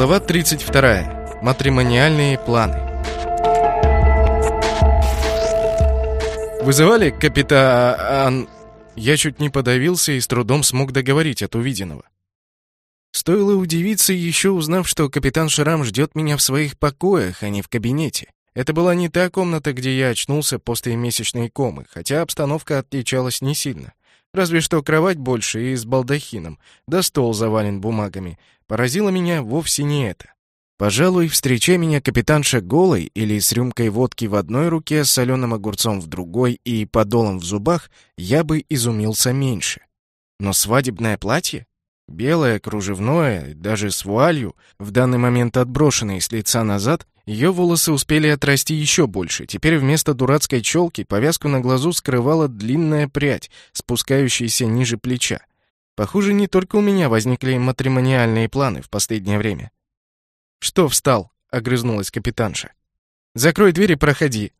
Глава 32. Матримониальные планы. Вызывали капитан... Я чуть не подавился и с трудом смог договорить от увиденного. Стоило удивиться, еще узнав, что капитан Шрам ждет меня в своих покоях, а не в кабинете. Это была не та комната, где я очнулся после месячной комы, хотя обстановка отличалась не сильно. Разве что кровать больше и с балдахином, да стол завален бумагами. Поразило меня вовсе не это. Пожалуй, встречая меня капитанша голой или с рюмкой водки в одной руке, с соленым огурцом в другой и подолом в зубах, я бы изумился меньше. Но свадебное платье? Белое, кружевное, даже с вуалью, в данный момент отброшенное с лица назад, ее волосы успели отрасти еще больше. Теперь вместо дурацкой челки повязку на глазу скрывала длинная прядь, спускающаяся ниже плеча. Похоже, не только у меня возникли матримониальные планы в последнее время. «Что встал?» — огрызнулась капитанша. «Закрой дверь и проходи».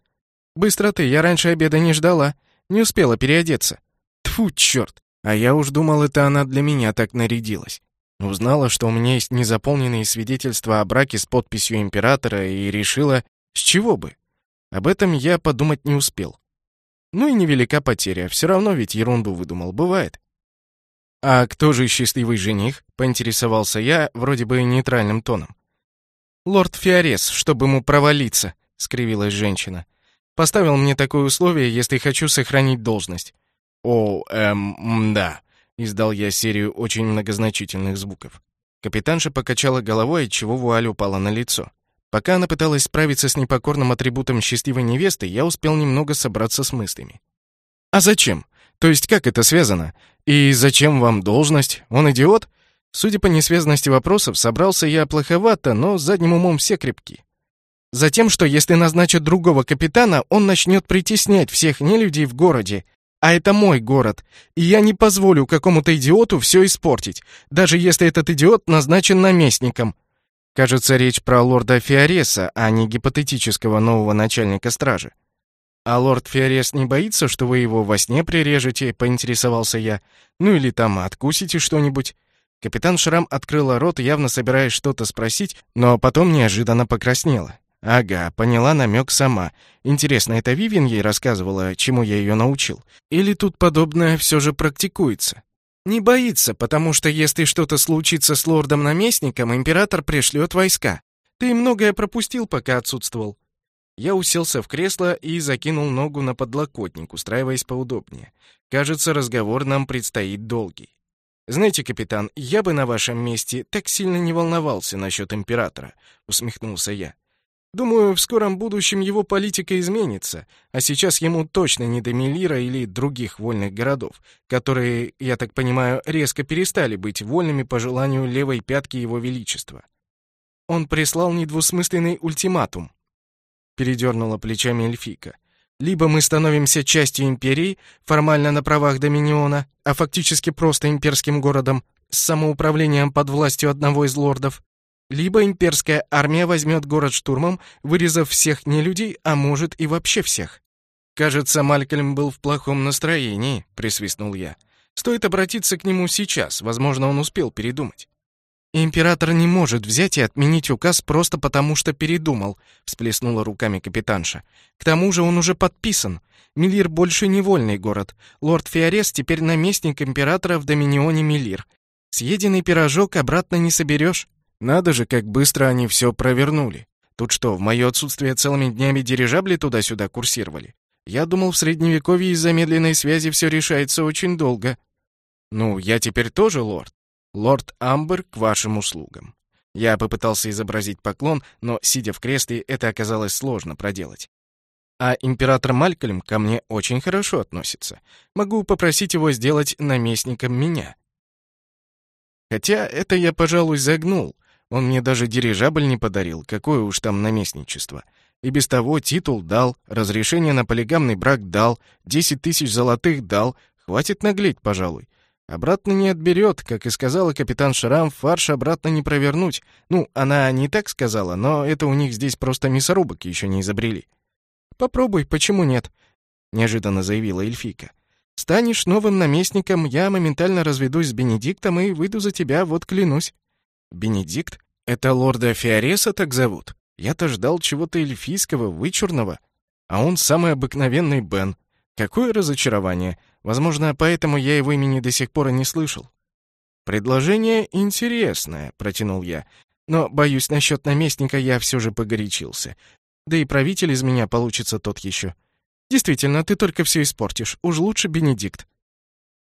«Быстро ты, я раньше обеда не ждала. Не успела переодеться». Тфу, черт! А я уж думал, это она для меня так нарядилась. Узнала, что у меня есть незаполненные свидетельства о браке с подписью императора и решила, с чего бы. Об этом я подумать не успел. Ну и невелика потеря, все равно ведь ерунду выдумал, бывает. «А кто же счастливый жених?» — поинтересовался я вроде бы нейтральным тоном. «Лорд Фиорес, чтобы ему провалиться», — скривилась женщина. «Поставил мне такое условие, если хочу сохранить должность». «О, эм, да», — издал я серию очень многозначительных звуков. Капитанша покачала головой, отчего вуаль упала на лицо. Пока она пыталась справиться с непокорным атрибутом счастливой невесты, я успел немного собраться с мыслями. «А зачем? То есть как это связано? И зачем вам должность? Он идиот? Судя по несвязанности вопросов, собрался я плоховато, но задним умом все крепки. Затем, что если назначат другого капитана, он начнет притеснять всех нелюдей в городе. А это мой город, и я не позволю какому-то идиоту все испортить, даже если этот идиот назначен наместником. Кажется, речь про лорда Фиореса, а не гипотетического нового начальника стражи. «А лорд Фиорес не боится, что вы его во сне прирежете?» — поинтересовался я. «Ну или там откусите что-нибудь?» Капитан Шрам открыла рот, явно собираясь что-то спросить, но потом неожиданно покраснела. «Ага, поняла намек сама. Интересно, это Вивин ей рассказывала, чему я ее научил? Или тут подобное все же практикуется?» «Не боится, потому что если что-то случится с лордом-наместником, император пришлет войска. Ты многое пропустил, пока отсутствовал. Я уселся в кресло и закинул ногу на подлокотник, устраиваясь поудобнее. Кажется, разговор нам предстоит долгий. «Знаете, капитан, я бы на вашем месте так сильно не волновался насчет императора», — усмехнулся я. «Думаю, в скором будущем его политика изменится, а сейчас ему точно не до Мелира или других вольных городов, которые, я так понимаю, резко перестали быть вольными по желанию левой пятки его величества. Он прислал недвусмысленный ультиматум передернула плечами эльфика. Либо мы становимся частью империи, формально на правах доминиона, а фактически просто имперским городом, с самоуправлением под властью одного из лордов, либо имперская армия возьмет город штурмом, вырезав всех нелюдей, а может и вообще всех. «Кажется, Малькольм был в плохом настроении», — присвистнул я. «Стоит обратиться к нему сейчас, возможно, он успел передумать». «Император не может взять и отменить указ просто потому, что передумал», — всплеснула руками капитанша. «К тому же он уже подписан. Мелир больше не вольный город. Лорд Фиорес теперь наместник императора в доминионе Мелир. Съеденный пирожок обратно не соберешь». Надо же, как быстро они все провернули. Тут что, в мое отсутствие целыми днями дирижабли туда-сюда курсировали? Я думал, в Средневековье из-за медленной связи все решается очень долго. Ну, я теперь тоже лорд. «Лорд Амбер к вашим услугам». Я попытался изобразить поклон, но, сидя в кресле, это оказалось сложно проделать. А император Малькольм ко мне очень хорошо относится. Могу попросить его сделать наместником меня. Хотя это я, пожалуй, загнул. Он мне даже дирижабль не подарил, какое уж там наместничество. И без того титул дал, разрешение на полигамный брак дал, десять тысяч золотых дал. Хватит наглеть, пожалуй. Обратно не отберет, как и сказала капитан Шрам, фарш обратно не провернуть. Ну, она не так сказала, но это у них здесь просто мясорубок еще не изобрели. «Попробуй, почему нет?» — неожиданно заявила эльфийка. «Станешь новым наместником, я моментально разведусь с Бенедиктом и выйду за тебя, вот клянусь». «Бенедикт? Это лорда Фиореса так зовут? Я-то ждал чего-то эльфийского, вычурного. А он самый обыкновенный Бен. Какое разочарование. Возможно, поэтому я его имени до сих пор и не слышал. «Предложение интересное», — протянул я. «Но, боюсь, насчет наместника я все же погорячился. Да и правитель из меня получится тот еще. Действительно, ты только все испортишь. Уж лучше Бенедикт.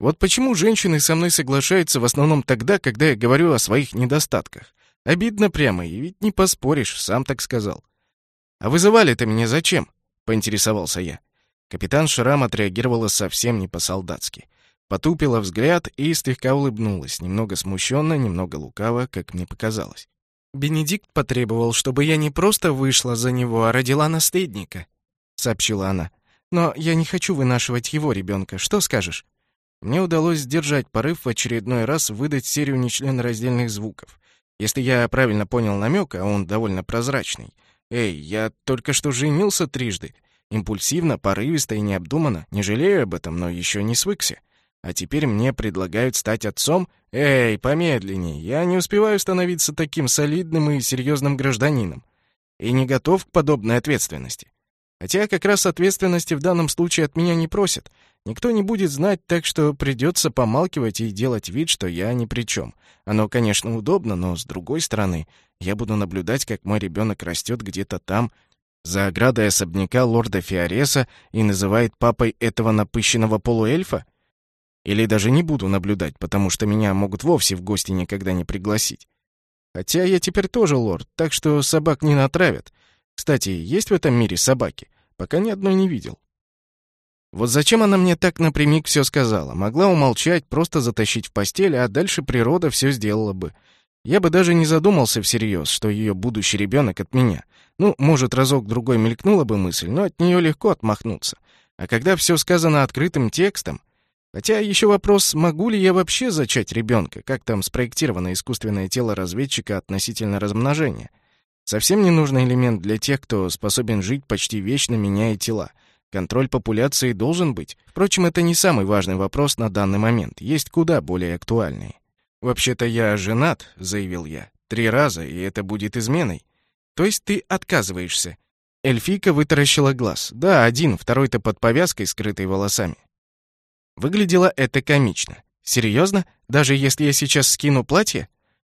Вот почему женщины со мной соглашаются в основном тогда, когда я говорю о своих недостатках. Обидно прямо, и ведь не поспоришь, сам так сказал. «А вызывали-то меня зачем?» — поинтересовался я. Капитан Шрам отреагировала совсем не по-солдатски. Потупила взгляд и слегка улыбнулась, немного смущенно, немного лукаво, как мне показалось. «Бенедикт потребовал, чтобы я не просто вышла за него, а родила наследника», — сообщила она. «Но я не хочу вынашивать его ребенка. Что скажешь?» Мне удалось сдержать порыв в очередной раз выдать серию нечленораздельных звуков. Если я правильно понял намек, а он довольно прозрачный. «Эй, я только что женился трижды. Импульсивно, порывисто и необдуманно. Не жалею об этом, но еще не свыкся. А теперь мне предлагают стать отцом? Эй, помедленнее. Я не успеваю становиться таким солидным и серьезным гражданином. И не готов к подобной ответственности. Хотя как раз ответственности в данном случае от меня не просят. Никто не будет знать, так что придется помалкивать и делать вид, что я ни при чем. Оно, конечно, удобно, но, с другой стороны, я буду наблюдать, как мой ребенок растет где-то там, за оградой особняка лорда Фиореса и называет папой этого напыщенного полуэльфа? Или даже не буду наблюдать, потому что меня могут вовсе в гости никогда не пригласить. Хотя я теперь тоже лорд, так что собак не натравят. Кстати, есть в этом мире собаки? Пока ни одной не видел. Вот зачем она мне так напрямик все сказала? Могла умолчать, просто затащить в постель, а дальше природа все сделала бы. Я бы даже не задумался всерьез, что ее будущий ребенок от меня. Ну, может, разок-другой мелькнула бы мысль, но от нее легко отмахнуться. А когда все сказано открытым текстом... Хотя еще вопрос, могу ли я вообще зачать ребенка, как там спроектировано искусственное тело разведчика относительно размножения. Совсем ненужный элемент для тех, кто способен жить почти вечно, меняя тела. Контроль популяции должен быть. Впрочем, это не самый важный вопрос на данный момент. Есть куда более актуальные. «Вообще-то я женат», — заявил я. «Три раза, и это будет изменой». «То есть ты отказываешься?» Эльфийка вытаращила глаз. «Да, один, второй-то под повязкой, скрытой волосами». Выглядело это комично. «Серьезно? Даже если я сейчас скину платье?»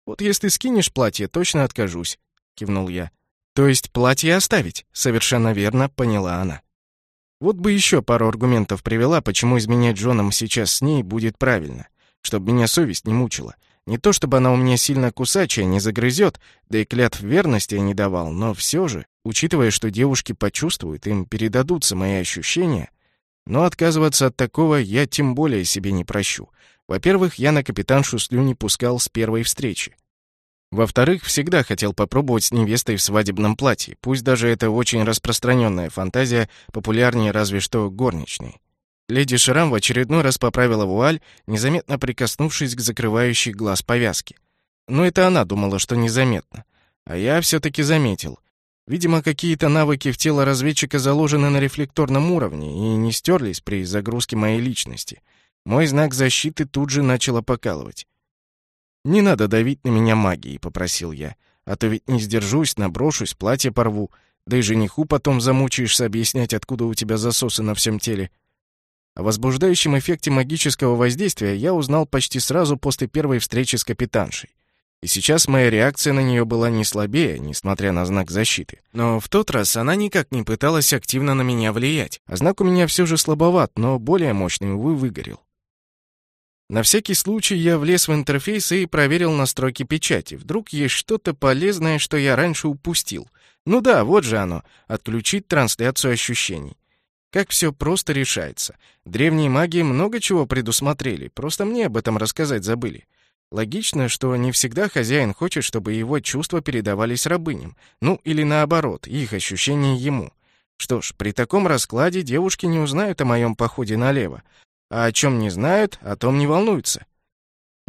«Вот если скинешь платье, точно откажусь», — кивнул я. «То есть платье оставить?» — совершенно верно поняла она. Вот бы еще пару аргументов привела, почему изменять Джоном сейчас с ней будет правильно чтобы меня совесть не мучила. Не то чтобы она у меня сильно кусачая, не загрызет, да и клятв верности я не давал, но все же, учитывая, что девушки почувствуют, им передадутся мои ощущения, но отказываться от такого я тем более себе не прощу. Во-первых, я на капитаншу слюни пускал с первой встречи. Во-вторых, всегда хотел попробовать с невестой в свадебном платье, пусть даже это очень распространенная фантазия, популярнее разве что горничной. Леди Шрам в очередной раз поправила вуаль, незаметно прикоснувшись к закрывающей глаз повязке. Но это она думала, что незаметно. А я все-таки заметил. Видимо, какие-то навыки в тело разведчика заложены на рефлекторном уровне и не стерлись при загрузке моей личности. Мой знак защиты тут же начало покалывать. «Не надо давить на меня магией», — попросил я. «А то ведь не сдержусь, наброшусь, платье порву. Да и жениху потом замучаешься объяснять, откуда у тебя засосы на всем теле. О возбуждающем эффекте магического воздействия я узнал почти сразу после первой встречи с капитаншей. И сейчас моя реакция на нее была не слабее, несмотря на знак защиты. Но в тот раз она никак не пыталась активно на меня влиять. А знак у меня все же слабоват, но более мощный, увы, выгорел. На всякий случай я влез в интерфейс и проверил настройки печати. Вдруг есть что-то полезное, что я раньше упустил. Ну да, вот же оно. Отключить трансляцию ощущений. Как все просто решается. Древние маги много чего предусмотрели, просто мне об этом рассказать забыли. Логично, что не всегда хозяин хочет, чтобы его чувства передавались рабыням. Ну, или наоборот, их ощущения ему. Что ж, при таком раскладе девушки не узнают о моем походе налево. А о чем не знают, о том не волнуются.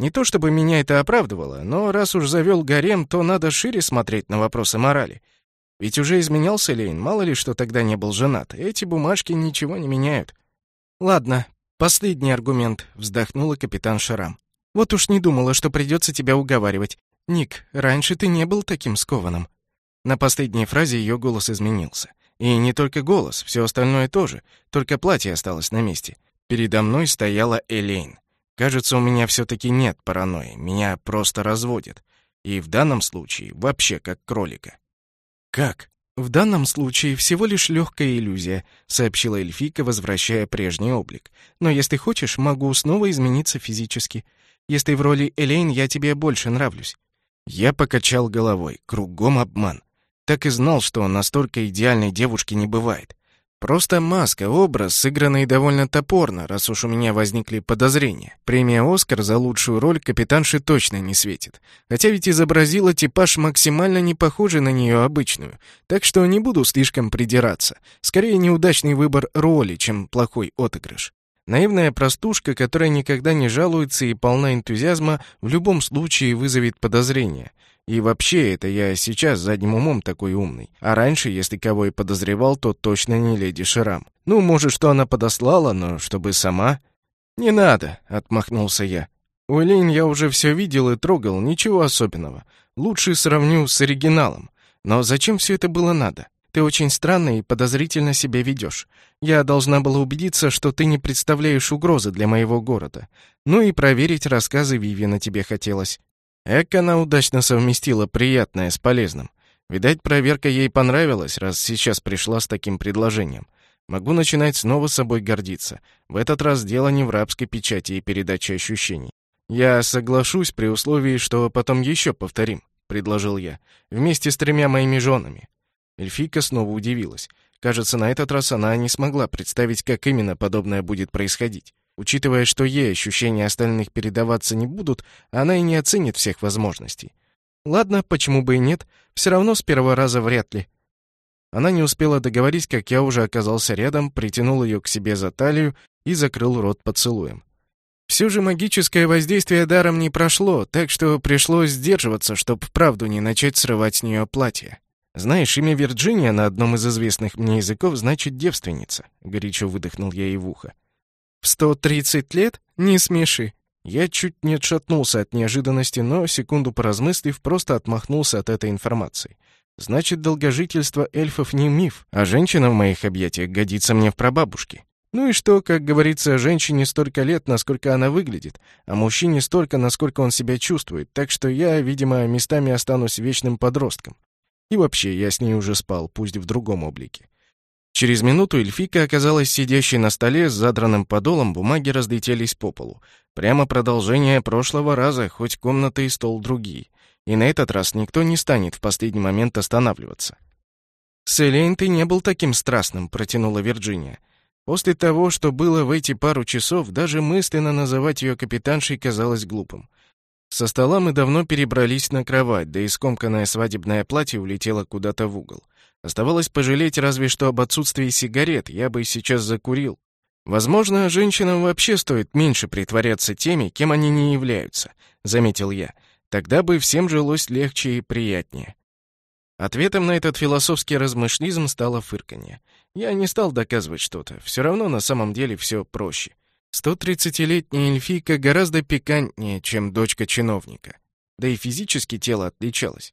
Не то чтобы меня это оправдывало, но раз уж завел гарем, то надо шире смотреть на вопросы морали — ведь уже изменялся Лейн, мало ли что тогда не был женат. Эти бумажки ничего не меняют. Ладно, последний аргумент, вздохнула капитан Шарам. Вот уж не думала, что придется тебя уговаривать. «Ник, раньше ты не был таким скованным». На последней фразе ее голос изменился. И не только голос, все остальное тоже, только платье осталось на месте. Передо мной стояла Элейн. Кажется, у меня все-таки нет паранойи, меня просто разводят. И в данном случае вообще как кролика. «Как?» «В данном случае всего лишь легкая иллюзия», — сообщила эльфийка, возвращая прежний облик. «Но если хочешь, могу снова измениться физически. Если в роли Элейн я тебе больше нравлюсь». Я покачал головой. Кругом обман. Так и знал, что настолько идеальной девушки не бывает. Просто маска, образ, сыгранный довольно топорно, раз уж у меня возникли подозрения. Премия «Оскар» за лучшую роль капитанши точно не светит. Хотя ведь изобразила типаж максимально не похожий на нее обычную. Так что не буду слишком придираться. Скорее, неудачный выбор роли, чем плохой отыгрыш. Наивная простушка, которая никогда не жалуется и полна энтузиазма, в любом случае вызовет подозрения. И вообще, это я сейчас задним умом такой умный. А раньше, если кого и подозревал, то точно не леди Ширам. Ну, может, что она подослала, но чтобы сама... «Не надо», — отмахнулся я. У Элейн я уже все видел и трогал, ничего особенного. Лучше сравню с оригиналом. Но зачем все это было надо? Ты очень странно и подозрительно себя ведешь. Я должна была убедиться, что ты не представляешь угрозы для моего города. Ну и проверить рассказы Вивина тебе хотелось. Эк, она удачно совместила приятное с полезным. Видать, проверка ей понравилась, раз сейчас пришла с таким предложением. Могу начинать снова собой гордиться. В этот раз дело не в рабской печати и передаче ощущений. Я соглашусь при условии, что потом еще повторим, предложил я, вместе с тремя моими женами. Эльфийка снова удивилась. Кажется, на этот раз она не смогла представить, как именно подобное будет происходить. Учитывая, что ей ощущения остальных передаваться не будут, она и не оценит всех возможностей. Ладно, почему бы и нет, все равно с первого раза вряд ли. Она не успела договорить, как я уже оказался рядом, притянул ее к себе за талию и закрыл рот поцелуем. Все же магическое воздействие даром не прошло, так что пришлось сдерживаться, чтобы вправду не начать срывать с нее платье. «Знаешь, имя Вирджиния на одном из известных мне языков значит «девственница», — горячо выдохнул я ей в ухо. В сто тридцать лет? Не смеши. Я чуть не отшатнулся от неожиданности, но, секунду поразмыслив, просто отмахнулся от этой информации. Значит, долгожительство эльфов не миф, а женщина в моих объятиях годится мне в прабабушке. Ну и что, как говорится, женщине столько лет, насколько она выглядит, а мужчине столько, насколько он себя чувствует, так что я, видимо, местами останусь вечным подростком. И вообще, я с ней уже спал, пусть в другом облике. Через минуту эльфика оказалась сидящей на столе с задранным подолом, бумаги разлетелись по полу. Прямо продолжение прошлого раза, хоть комната и стол другие. И на этот раз никто не станет в последний момент останавливаться. «С Элейн ты не был таким страстным», — протянула Вирджиния. После того, что было в эти пару часов, даже мысленно называть ее капитаншей казалось глупым. Со стола мы давно перебрались на кровать, да и скомканное свадебное платье улетело куда-то в угол. Оставалось пожалеть разве что об отсутствии сигарет, я бы сейчас закурил. Возможно, женщинам вообще стоит меньше притворяться теми, кем они не являются, заметил я. Тогда бы всем жилось легче и приятнее. Ответом на этот философский размышлизм стало фырканье. Я не стал доказывать что-то, все равно на самом деле все проще. 130-летняя эльфийка гораздо пикантнее, чем дочка чиновника. Да и физически тело отличалось.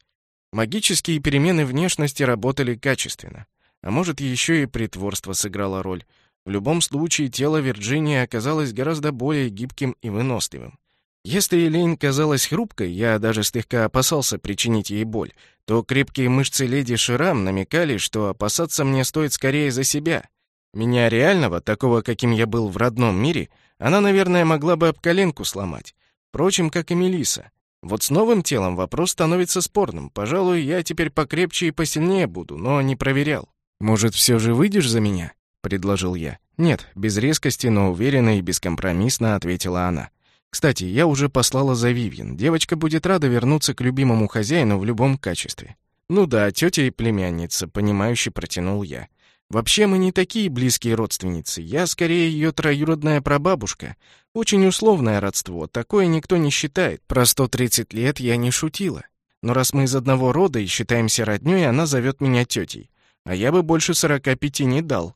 Магические перемены внешности работали качественно. А может, еще и притворство сыграло роль. В любом случае, тело Вирджинии оказалось гораздо более гибким и выносливым. Если Элейн казалась хрупкой, я даже слегка опасался причинить ей боль, то крепкие мышцы леди Ширам намекали, что опасаться мне стоит скорее за себя. Меня реального, такого, каким я был в родном мире, она, наверное, могла бы об коленку сломать. Впрочем, как и Мелиса. Вот с новым телом вопрос становится спорным. Пожалуй, я теперь покрепче и посильнее буду, но не проверял. «Может, все же выйдешь за меня?» — предложил я. «Нет», — без резкости, но уверенно и бескомпромиссно ответила она. «Кстати, я уже послала за Вивьен. Девочка будет рада вернуться к любимому хозяину в любом качестве». «Ну да, тетя и племянница», — понимающе протянул я. Вообще мы не такие близкие родственницы. Я скорее ее троюродная прабабушка. Очень условное родство, такое никто не считает. Про 130 лет я не шутила. Но раз мы из одного рода и считаемся роднёй, она зовет меня тетей. А я бы больше 45 не дал.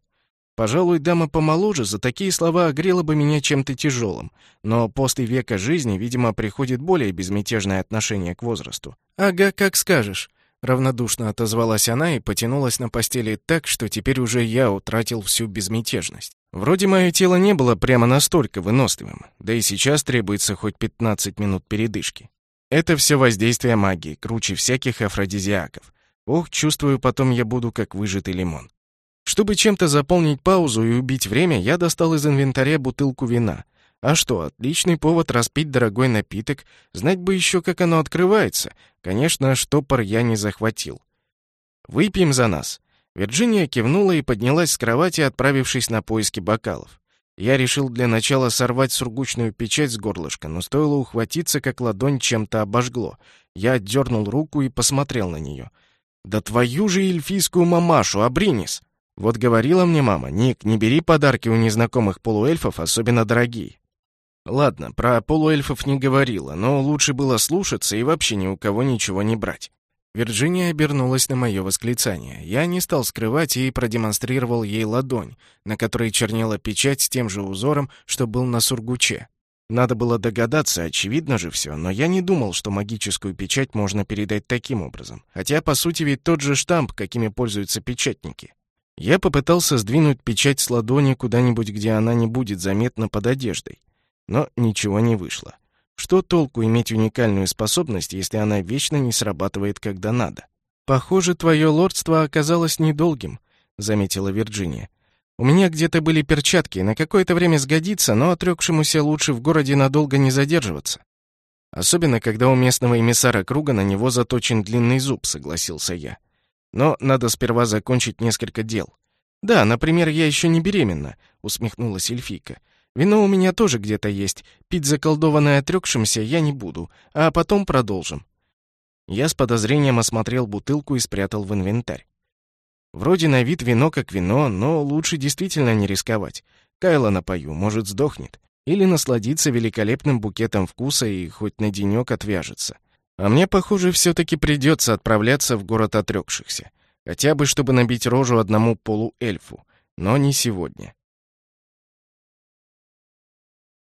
Пожалуй, дама помоложе за такие слова огрела бы меня чем-то тяжелым, но после века жизни, видимо, приходит более безмятежное отношение к возрасту. «Ага, как скажешь», — равнодушно отозвалась она и потянулась на постели так, что теперь уже я утратил всю безмятежность. Вроде мое тело не было прямо настолько выносливым, да и сейчас требуется хоть 15 минут передышки. Это все воздействие магии, круче всяких афродизиаков. Ох, чувствую, потом я буду как выжатый лимон. Чтобы чем-то заполнить паузу и убить время, я достал из инвентаря бутылку вина. А что, отличный повод распить дорогой напиток, знать бы еще, как оно открывается. Конечно, штопор я не захватил. «Выпьем за нас». Вирджиния кивнула и поднялась с кровати, отправившись на поиски бокалов. Я решил для начала сорвать сургучную печать с горлышка, но стоило ухватиться, как ладонь чем-то обожгло. Я отдернул руку и посмотрел на нее. «Да твою же эльфийскую мамашу, Абринис!» Вот говорила мне мама, Ник, не бери подарки у незнакомых полуэльфов, особенно дорогие. Ладно, про полуэльфов не говорила, но лучше было слушаться и вообще ни у кого ничего не брать. Вирджиния обернулась на мое восклицание. Я не стал скрывать и продемонстрировал ей ладонь, на которой чернела печать с тем же узором, что был на сургуче. Надо было догадаться, очевидно же все, но я не думал, что магическую печать можно передать таким образом. Хотя, по сути, ведь тот же штамп, какими пользуются печатники. Я попытался сдвинуть печать с ладони куда-нибудь, где она не будет заметна под одеждой. Но ничего не вышло. Что толку иметь уникальную способность, если она вечно не срабатывает, когда надо? «Похоже, твое лордство оказалось недолгим», — заметила Вирджиния. «У меня где-то были перчатки, на какое-то время сгодится, но отрекшемуся лучше в городе надолго не задерживаться. Особенно, когда у местного эмиссара круга на него заточен длинный зуб», — согласился я. Но надо сперва закончить несколько дел. Да, например, я еще не беременна, усмехнулась эльфийка. Вино у меня тоже где-то есть. Пить заколдованное отрекшимся я не буду, а потом продолжим. Я с подозрением осмотрел бутылку и спрятал в инвентарь. Вроде на вид вино как вино, но лучше действительно не рисковать. Кайла напою, может, сдохнет. Или насладиться великолепным букетом вкуса и хоть на денек отвяжется. А мне, похоже, все-таки придется отправляться в город отрекшихся. Хотя бы, чтобы набить рожу одному полуэльфу. Но не сегодня.